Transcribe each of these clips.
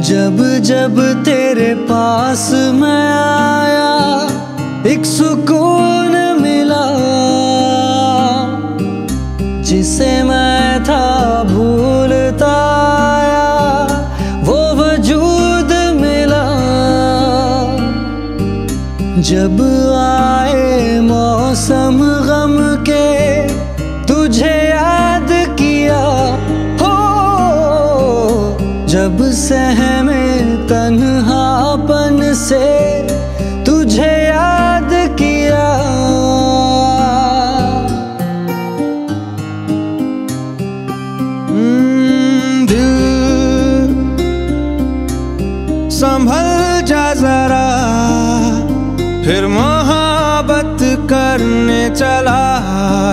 जब जब तेरे पास मैं आया, एक सुकून मिला, जिसे मैं था भूलता वो वजूद मिला। जब आए मौसम गम के जब सहमे तन्हापन से तुझे याद किया। हम्म, संभल जा जरा फिर मोहब्बत करने चला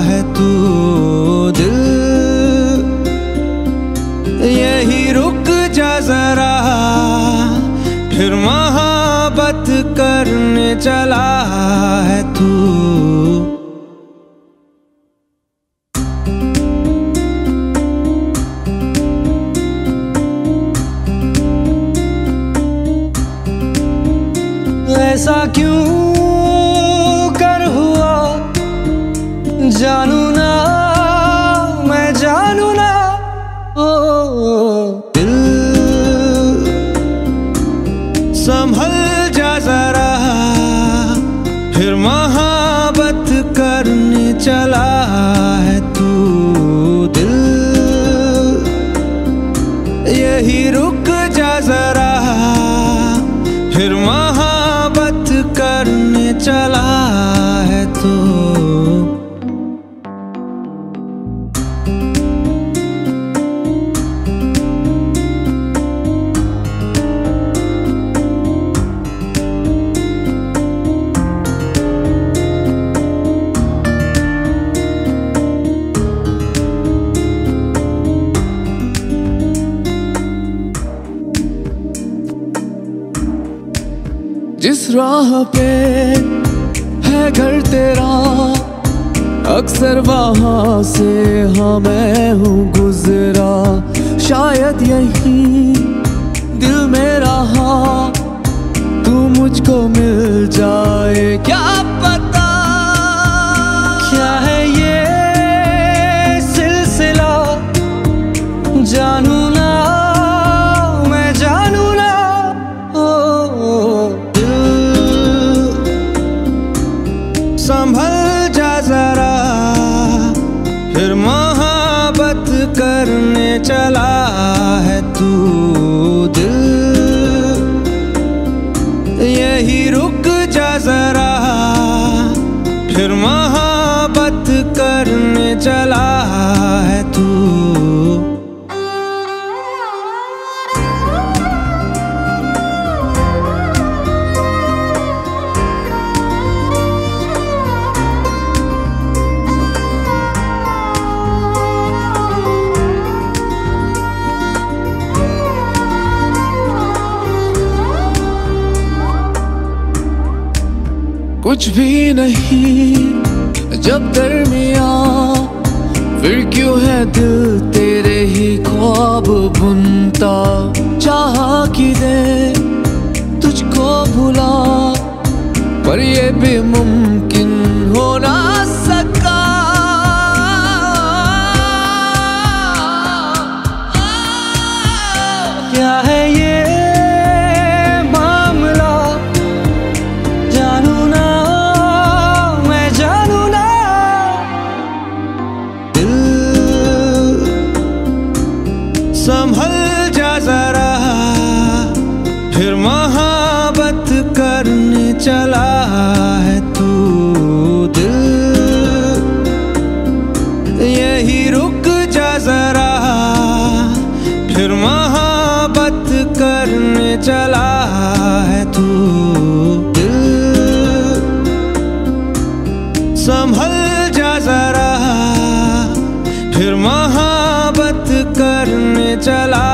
है तू दिल। यही रुक जरा फिर मोहब्बत करने चला है तू। ऐसा क्यों कर हुआ? जानू राह पे है घर तेरा। अक्सर वहाँ से हाँ मैं हूँ गुजरा। शायद यही दिल में रहा तू मुझको मिल जाए चला है तू दिल। यही रुक जा जरा। फिर महाबत करने चला है तू। कुछ भी नहीं। जब दरमिया, फिर क्यों है दिल तेरे ही ख्वाब बुनता चाह कि दे तुझको भुला, पर ये भी मुमकिन चला है तू दिल। यही रुक जा जरा। फिर मोहब्बत करने चला है तू संभल जा जरा। फिर मोहब्बत करने चला